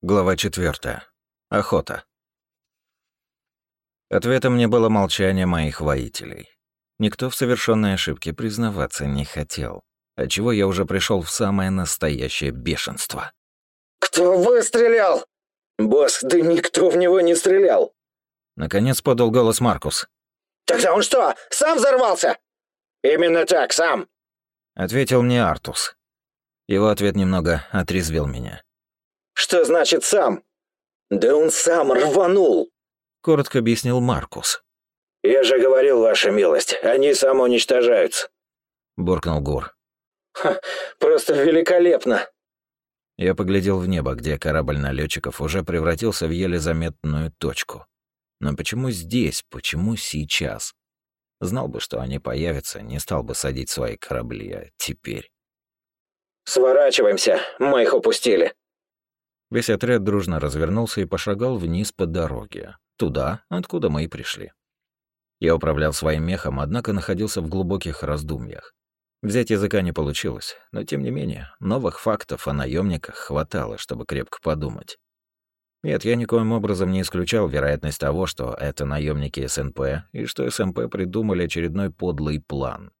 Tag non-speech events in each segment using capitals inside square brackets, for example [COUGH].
Глава 4. Охота. Ответом мне было молчание моих воителей. Никто в совершенной ошибке признаваться не хотел, отчего я уже пришел в самое настоящее бешенство. «Кто выстрелил?» «Босс, да никто в него не стрелял!» Наконец подал голос Маркус. «Тогда он что, сам взорвался?» «Именно так, сам!» Ответил мне Артус. Его ответ немного отрезвил меня. «Что значит сам?» «Да он сам рванул!» Коротко объяснил Маркус. «Я же говорил, ваша милость, они самоуничтожаются!» Буркнул Гур. Ха, просто великолепно!» Я поглядел в небо, где корабль налетчиков уже превратился в еле заметную точку. Но почему здесь, почему сейчас? Знал бы, что они появятся, не стал бы садить свои корабли, а теперь... «Сворачиваемся, мы их упустили!» Весь отряд дружно развернулся и пошагал вниз по дороге, туда, откуда мы и пришли. Я управлял своим мехом, однако находился в глубоких раздумьях. Взять языка не получилось, но тем не менее, новых фактов о наемниках хватало, чтобы крепко подумать. Нет, я никоим образом не исключал вероятность того, что это наемники СНП, и что СНП придумали очередной подлый план.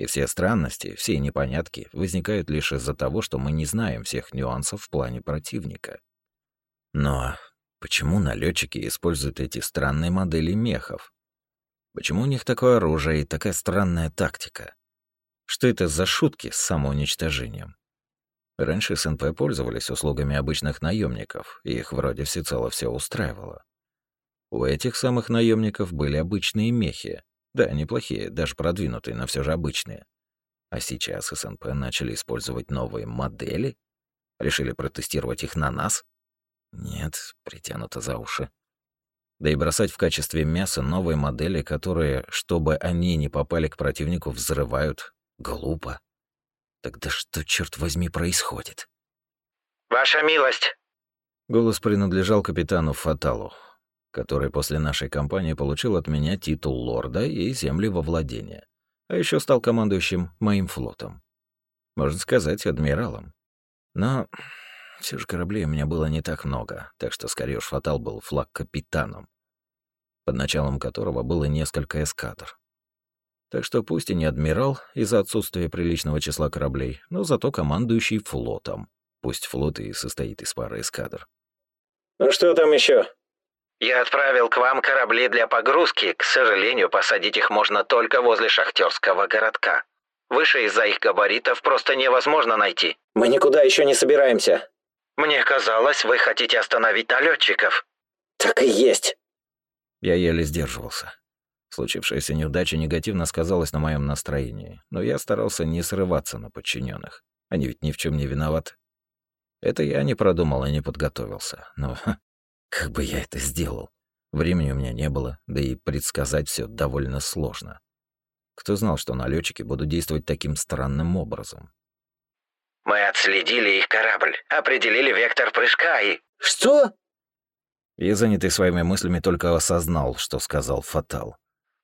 И все странности, все непонятки возникают лишь из-за того, что мы не знаем всех нюансов в плане противника. Но почему налетчики используют эти странные модели мехов? Почему у них такое оружие и такая странная тактика? Что это за шутки с самоуничтожением? Раньше СНП пользовались услугами обычных наемников, и их вроде всецело все устраивало. У этих самых наемников были обычные мехи, да, неплохие, даже продвинутые, но все же обычные. А сейчас СНП начали использовать новые модели? Решили протестировать их на нас? Нет, притянуто за уши. Да и бросать в качестве мяса новые модели, которые, чтобы они не попали к противнику, взрывают, глупо. Тогда что, черт возьми, происходит? «Ваша милость!» Голос принадлежал капитану Фаталу, который после нашей кампании получил от меня титул лорда и земли во владение, а еще стал командующим моим флотом. Можно сказать, адмиралом. Но все же кораблей у меня было не так много, так что скорее уж Фатал был флаг-капитаном, под началом которого было несколько эскадр. Так что пусть и не адмирал из-за отсутствия приличного числа кораблей, но зато командующий флотом. Пусть флот и состоит из пары эскадр. «Ну что там еще? Я отправил к вам корабли для погрузки. К сожалению, посадить их можно только возле шахтерского городка. Выше из-за их габаритов просто невозможно найти. Мы никуда еще не собираемся. Мне казалось, вы хотите остановить налетчиков. Так и есть. Я еле сдерживался. Случившаяся неудача негативно сказалась на моем настроении, но я старался не срываться на подчиненных. Они ведь ни в чем не виноваты. Это я не продумал и не подготовился. Но как бы я это сделал? Времени у меня не было, да и предсказать все довольно сложно. Кто знал, что налетчики будут действовать таким странным образом? Мы отследили их корабль, определили вектор прыжка и... Что? Я, занятый своими мыслями, только осознал, что сказал Фатал.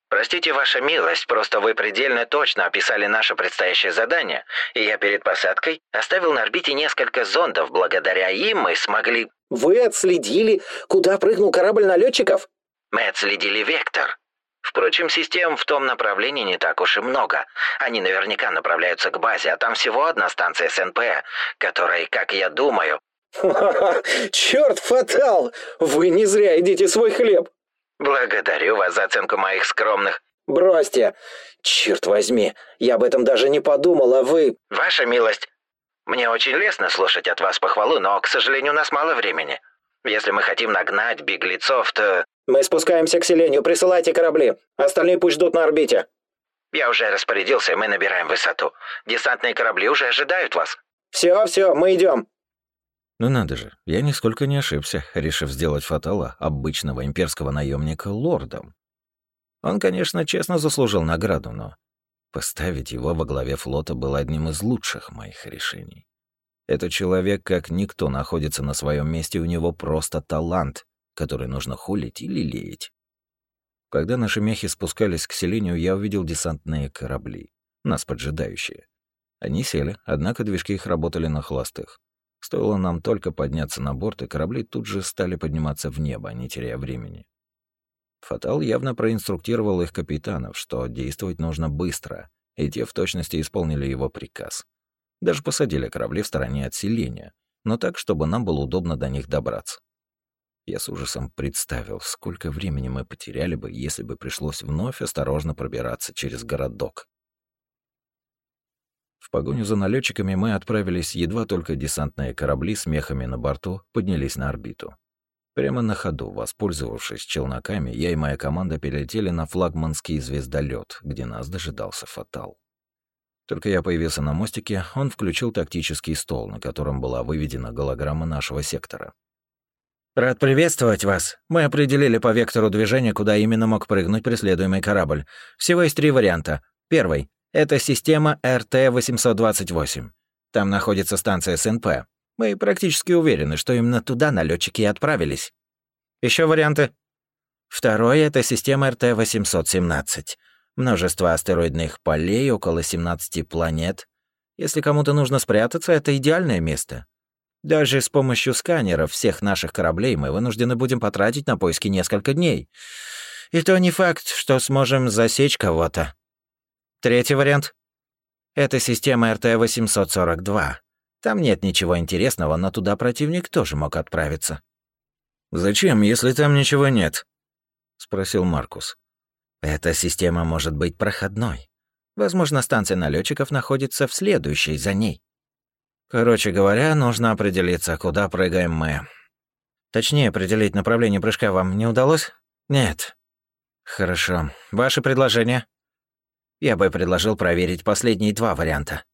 Простите, ваша милость, просто вы предельно точно описали наше предстоящее задание, и я перед посадкой оставил на орбите несколько зондов. Благодаря им мы смогли... Вы отследили, куда прыгнул корабль налетчиков? Мы отследили вектор. Впрочем, систем в том направлении не так уж и много. Они наверняка направляются к базе, а там всего одна станция СНП, которой, как я думаю... [LAUGHS] Черт, фатал! Вы не зря едите свой хлеб. Благодарю вас за оценку моих скромных... Бросьте! Черт возьми, я об этом даже не подумал, а вы... Ваша милость, мне очень лестно слушать от вас похвалу, но, к сожалению, у нас мало времени. Если мы хотим нагнать беглецов, то... Мы спускаемся к селению, присылайте корабли. Остальные пусть ждут на орбите. Я уже распорядился, мы набираем высоту. Десантные корабли уже ожидают вас. Все, все, мы идем. Ну надо же, я нисколько не ошибся, решив сделать Фатала, обычного имперского наемника, лордом. Он, конечно, честно заслужил награду, но поставить его во главе флота было одним из лучших моих решений. Этот человек, как никто, находится на своем месте, у него просто талант, который нужно хулить или лелеять. Когда наши мехи спускались к селению, я увидел десантные корабли, нас поджидающие. Они сели, однако движки их работали на холостых. Стоило нам только подняться на борт, и корабли тут же стали подниматься в небо, не теряя времени. Фатал явно проинструктировал их капитанов, что действовать нужно быстро, и те в точности исполнили его приказ. Даже посадили корабли в стороне от селения, но так, чтобы нам было удобно до них добраться. Я с ужасом представил, сколько времени мы потеряли бы, если бы пришлось вновь осторожно пробираться через городок. В погоню за налетчиками мы отправились, едва только десантные корабли с мехами на борту поднялись на орбиту. Прямо на ходу, воспользовавшись челноками, я и моя команда перелетели на флагманский звездолет, где нас дожидался Фатал. Только я появился на мостике, он включил тактический стол, на котором была выведена голограмма нашего сектора. «Рад приветствовать вас. Мы определили по вектору движения, куда именно мог прыгнуть преследуемый корабль. Всего есть три варианта. Первый — это система РТ-828. Там находится станция СНП. Мы практически уверены, что именно туда налетчики и отправились. Еще варианты. Второй — это система РТ-817. Множество астероидных полей, около 17 планет. Если кому-то нужно спрятаться, это идеальное место. Даже с помощью сканеров всех наших кораблей мы вынуждены будем потратить на поиски несколько дней. И то не факт, что сможем засечь кого-то. Третий вариант — это система РТ-842. Там нет ничего интересного, но туда противник тоже мог отправиться. «Зачем, если там ничего нет?» — спросил Маркус. «Эта система может быть проходной. Возможно, станция налетчиков находится в следующей за ней. Короче говоря, нужно определиться, куда прыгаем мы. Точнее, определить направление прыжка вам не удалось? Нет. Хорошо. Ваше предложение? Я бы предложил проверить последние два варианта.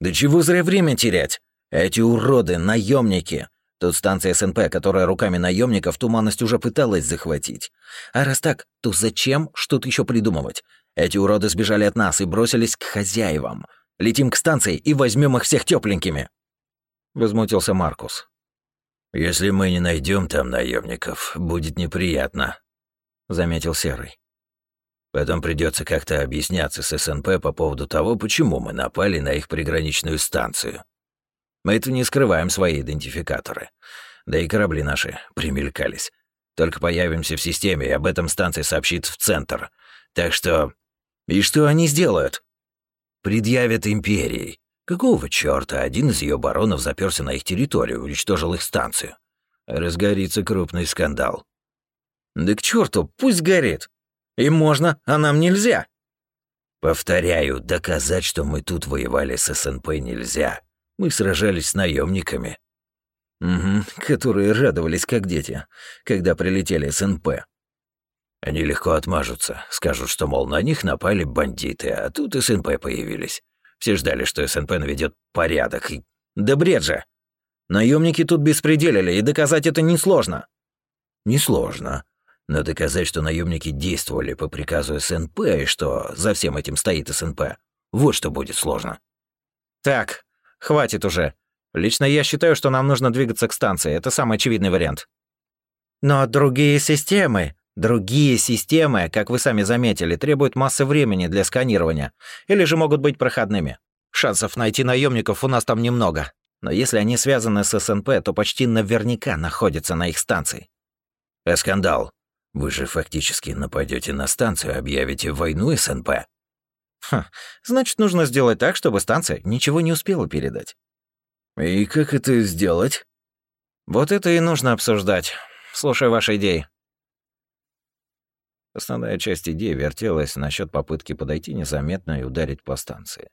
Да чего зря время терять? Эти уроды, наемники. Тут станция СНП, которая руками наемников туманность уже пыталась захватить. А раз так, то зачем что-то еще придумывать? Эти уроды сбежали от нас и бросились к хозяевам. Летим к станции и возьмем их всех тепленькими. Возмутился Маркус. Если мы не найдем там наемников, будет неприятно, заметил Серый. Потом придется как-то объясняться с СНП по поводу того, почему мы напали на их приграничную станцию. Мы это не скрываем свои идентификаторы. Да и корабли наши примелькались. Только появимся в системе, и об этом станция сообщит в центр. Так что... И что они сделают? предъявят империи. Какого чёрта один из ее баронов заперся на их территорию, уничтожил их станцию? Разгорится крупный скандал. Да к черту, пусть горит. Им можно, а нам нельзя. Повторяю, доказать, что мы тут воевали с СНП нельзя. Мы сражались с наемниками. Угу, которые радовались как дети, когда прилетели СНП. Они легко отмажутся, скажут, что, мол, на них напали бандиты, а тут СНП появились. Все ждали, что СНП наведет порядок, и... Да бред же! Наемники тут беспределили, и доказать это несложно. Несложно. Но доказать, что наемники действовали по приказу СНП, и что за всем этим стоит СНП, вот что будет сложно. Так, хватит уже. Лично я считаю, что нам нужно двигаться к станции. Это самый очевидный вариант. Но другие системы, Другие системы, как вы сами заметили, требуют массы времени для сканирования, или же могут быть проходными. Шансов найти наемников у нас там немного. Но если они связаны с СНП, то почти наверняка находятся на их станции. А скандал? Вы же фактически нападете на станцию, объявите войну СНП. Хм, значит, нужно сделать так, чтобы станция ничего не успела передать. И как это сделать? Вот это и нужно обсуждать. Слушаю ваши идеи. Основная часть идеи вертелась насчет попытки подойти незаметно и ударить по станции.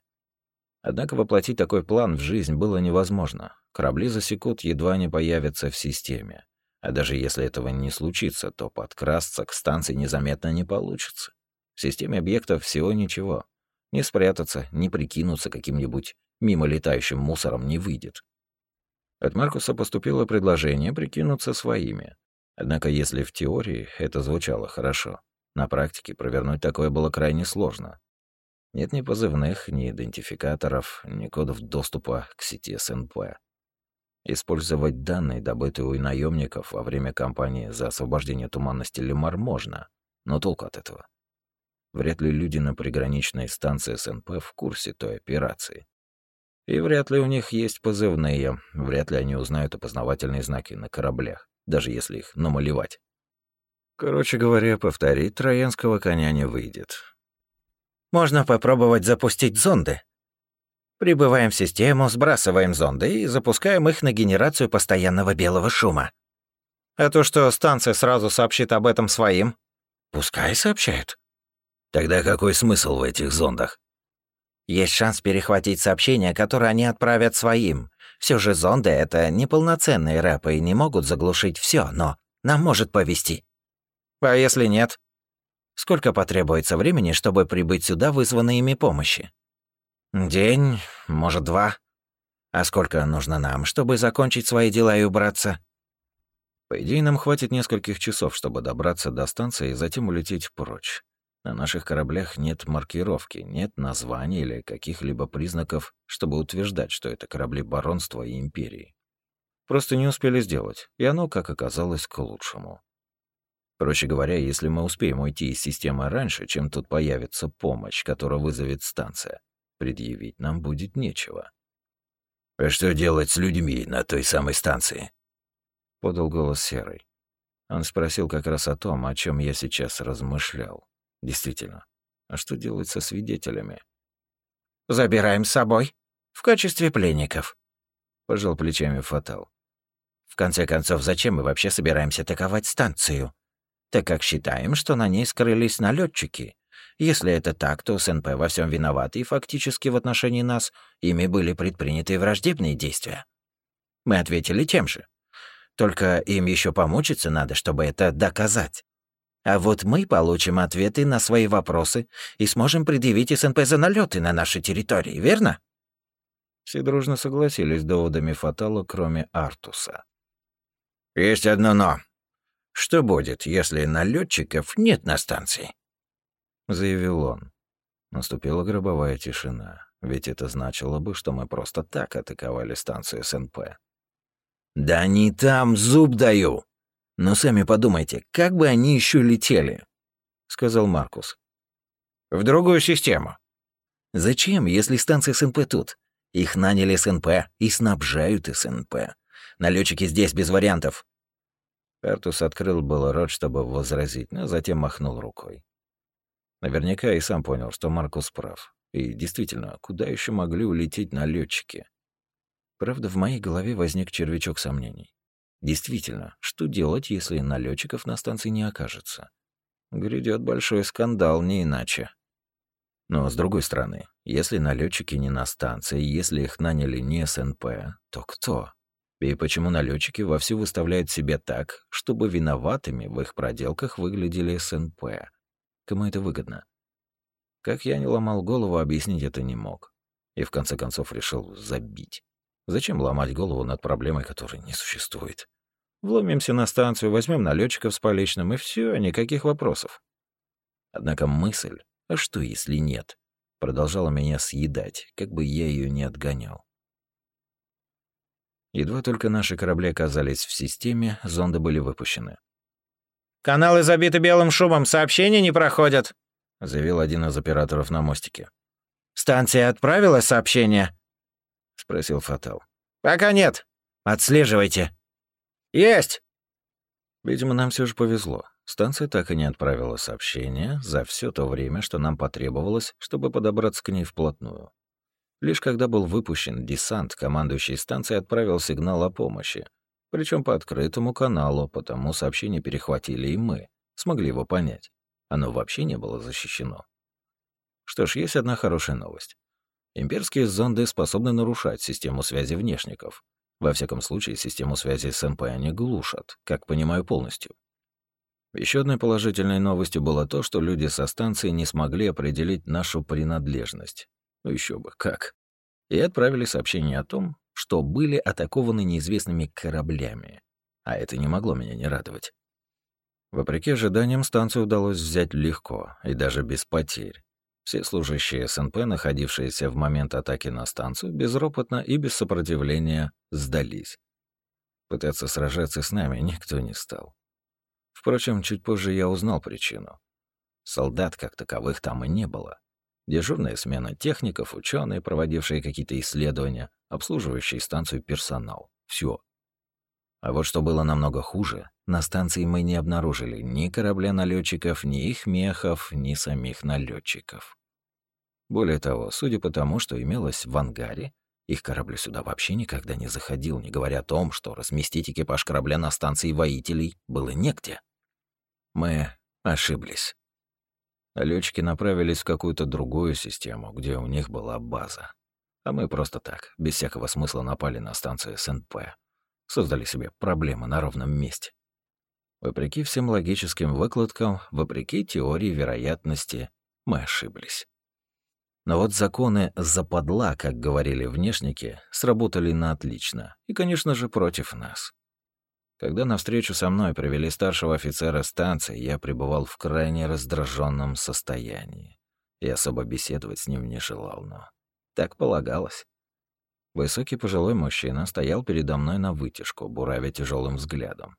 Однако воплотить такой план в жизнь было невозможно. Корабли засекут, едва не появятся в системе. А даже если этого не случится, то подкрасться к станции незаметно не получится. В системе объектов всего ничего. Не спрятаться, не прикинуться каким-нибудь мимо летающим мусором не выйдет. От Маркуса поступило предложение прикинуться своими. Однако если в теории это звучало хорошо, на практике провернуть такое было крайне сложно. Нет ни позывных, ни идентификаторов, ни кодов доступа к сети СНП. Использовать данные, добытые у наемников во время кампании за освобождение туманности Лемар можно, но толку от этого. Вряд ли люди на приграничной станции СНП в курсе той операции. И вряд ли у них есть позывные, вряд ли они узнают опознавательные знаки на кораблях, даже если их намалевать. Короче говоря, повторить троянского коня не выйдет. Можно попробовать запустить зонды. Прибываем в систему, сбрасываем зонды и запускаем их на генерацию постоянного белого шума. А то, что станция сразу сообщит об этом своим, пускай сообщают. Тогда какой смысл в этих зондах? Есть шанс перехватить сообщения, которые они отправят своим. Все же зонды — это неполноценные рэпы и не могут заглушить все, но нам может повести. А если нет? Сколько потребуется времени, чтобы прибыть сюда вызванной ими помощи? День, может, два. А сколько нужно нам, чтобы закончить свои дела и убраться? По идее, нам хватит нескольких часов, чтобы добраться до станции и затем улететь прочь. На наших кораблях нет маркировки, нет названий или каких-либо признаков, чтобы утверждать, что это корабли баронства и империи. Просто не успели сделать, и оно, как оказалось, к лучшему. Проще говоря, если мы успеем уйти из системы раньше, чем тут появится помощь, которая вызовет станция, предъявить нам будет нечего. «А что делать с людьми на той самой станции?» — подал голос Серый. Он спросил как раз о том, о чем я сейчас размышлял. Действительно, а что делать со свидетелями? «Забираем с собой. В качестве пленников», — пожал плечами Фатал. «В конце концов, зачем мы вообще собираемся атаковать станцию? Так как считаем, что на ней скрылись налетчики. Если это так, то СНП во всем виноваты, и фактически в отношении нас ими были предприняты враждебные действия. Мы ответили тем же. Только им еще помучиться надо, чтобы это доказать. А вот мы получим ответы на свои вопросы и сможем предъявить СНП за налеты на нашей территории, верно? Все дружно согласились с доводами Фатала, кроме Артуса. «Есть одно «но». Что будет, если налетчиков нет на станции?» Заявил он. Наступила гробовая тишина, ведь это значило бы, что мы просто так атаковали станцию СНП. «Да не там, зуб даю!» «Но сами подумайте, как бы они еще летели?» — сказал Маркус. «В другую систему». «Зачем, если станция СНП тут? Их наняли СНП и снабжают СНП. Налетчики здесь без вариантов». Артус открыл было рот, чтобы возразить, но затем махнул рукой. Наверняка и сам понял, что Маркус прав. И действительно, куда еще могли улететь налетчики? Правда, в моей голове возник червячок сомнений. Действительно, что делать, если налетчиков на станции не окажется? Грядет большой скандал, не иначе. Но с другой стороны, если налетчики не на станции, если их наняли не СНП, то кто? И почему налетчики вовсю выставляют себя так, чтобы виноватыми в их проделках выглядели СНП? Кому это выгодно? Как я не ломал голову, объяснить это не мог. И в конце концов решил забить. Зачем ломать голову над проблемой, которой не существует? Вломимся на станцию, возьмем налетчиков с поличным, и все, никаких вопросов. Однако мысль, а что если нет, продолжала меня съедать, как бы я ее не отгонял. Едва только наши корабли оказались в системе, зонды были выпущены. «Каналы забиты белым шумом, сообщения не проходят», — заявил один из операторов на мостике. «Станция отправила сообщение?» — спросил Фатал. «Пока нет. Отслеживайте». «Есть!» Видимо, нам все же повезло. Станция так и не отправила сообщение за все то время, что нам потребовалось, чтобы подобраться к ней вплотную. Лишь когда был выпущен десант, командующий станцией отправил сигнал о помощи. Причем по открытому каналу, потому сообщение перехватили и мы. Смогли его понять. Оно вообще не было защищено. Что ж, есть одна хорошая новость. Имперские зонды способны нарушать систему связи внешников. Во всяком случае, систему связи с МП они глушат, как понимаю полностью. Еще одной положительной новостью было то, что люди со станции не смогли определить нашу принадлежность. Ну еще бы, как. И отправили сообщение о том, что были атакованы неизвестными кораблями. А это не могло меня не радовать. Вопреки ожиданиям, станцию удалось взять легко и даже без потерь. Все служащие СНП, находившиеся в момент атаки на станцию, безропотно и без сопротивления сдались. Пытаться сражаться с нами никто не стал. Впрочем, чуть позже я узнал причину. Солдат как таковых там и не было. Дежурная смена техников, ученые, проводившие какие-то исследования, обслуживающий станцию персонал. Все. А вот что было намного хуже, на станции мы не обнаружили ни корабля налетчиков, ни их мехов, ни самих налетчиков. Более того, судя по тому, что имелось в ангаре, их корабль сюда вообще никогда не заходил, не говоря о том, что разместить экипаж корабля на станции воителей было негде. Мы ошиблись. Летчики направились в какую-то другую систему, где у них была база. А мы просто так, без всякого смысла напали на станцию СНП. Создали себе проблемы на ровном месте. Вопреки всем логическим выкладкам, вопреки теории вероятности, мы ошиблись. Но вот законы «западла», как говорили внешники, сработали на отлично. И, конечно же, против нас. Когда на встречу со мной привели старшего офицера станции, я пребывал в крайне раздраженном состоянии. И особо беседовать с ним не желал, но так полагалось. Высокий пожилой мужчина стоял передо мной на вытяжку, буравя тяжелым взглядом.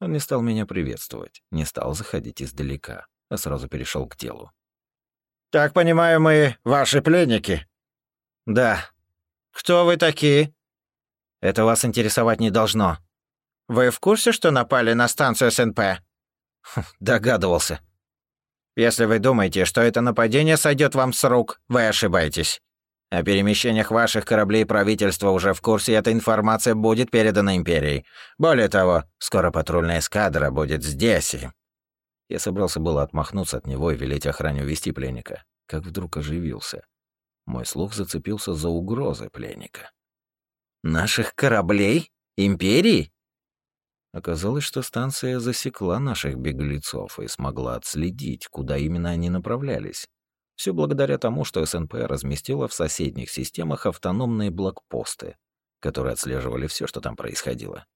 Он не стал меня приветствовать, не стал заходить издалека, а сразу перешел к делу. «Так понимаю, мы ваши пленники?» «Да». «Кто вы такие?» «Это вас интересовать не должно». «Вы в курсе, что напали на станцию СНП?» хм, «Догадывался». «Если вы думаете, что это нападение сойдет вам с рук, вы ошибаетесь. О перемещениях ваших кораблей правительство уже в курсе, и эта информация будет передана Империей. Более того, скоро патрульная эскадра будет здесь и...» Я собрался было отмахнуться от него и велеть охране увести пленника, как вдруг оживился. Мой слух зацепился за угрозы пленника. «Наших кораблей? Империи?» Оказалось, что станция засекла наших беглецов и смогла отследить, куда именно они направлялись. Все благодаря тому, что СНП разместила в соседних системах автономные блокпосты, которые отслеживали все, что там происходило.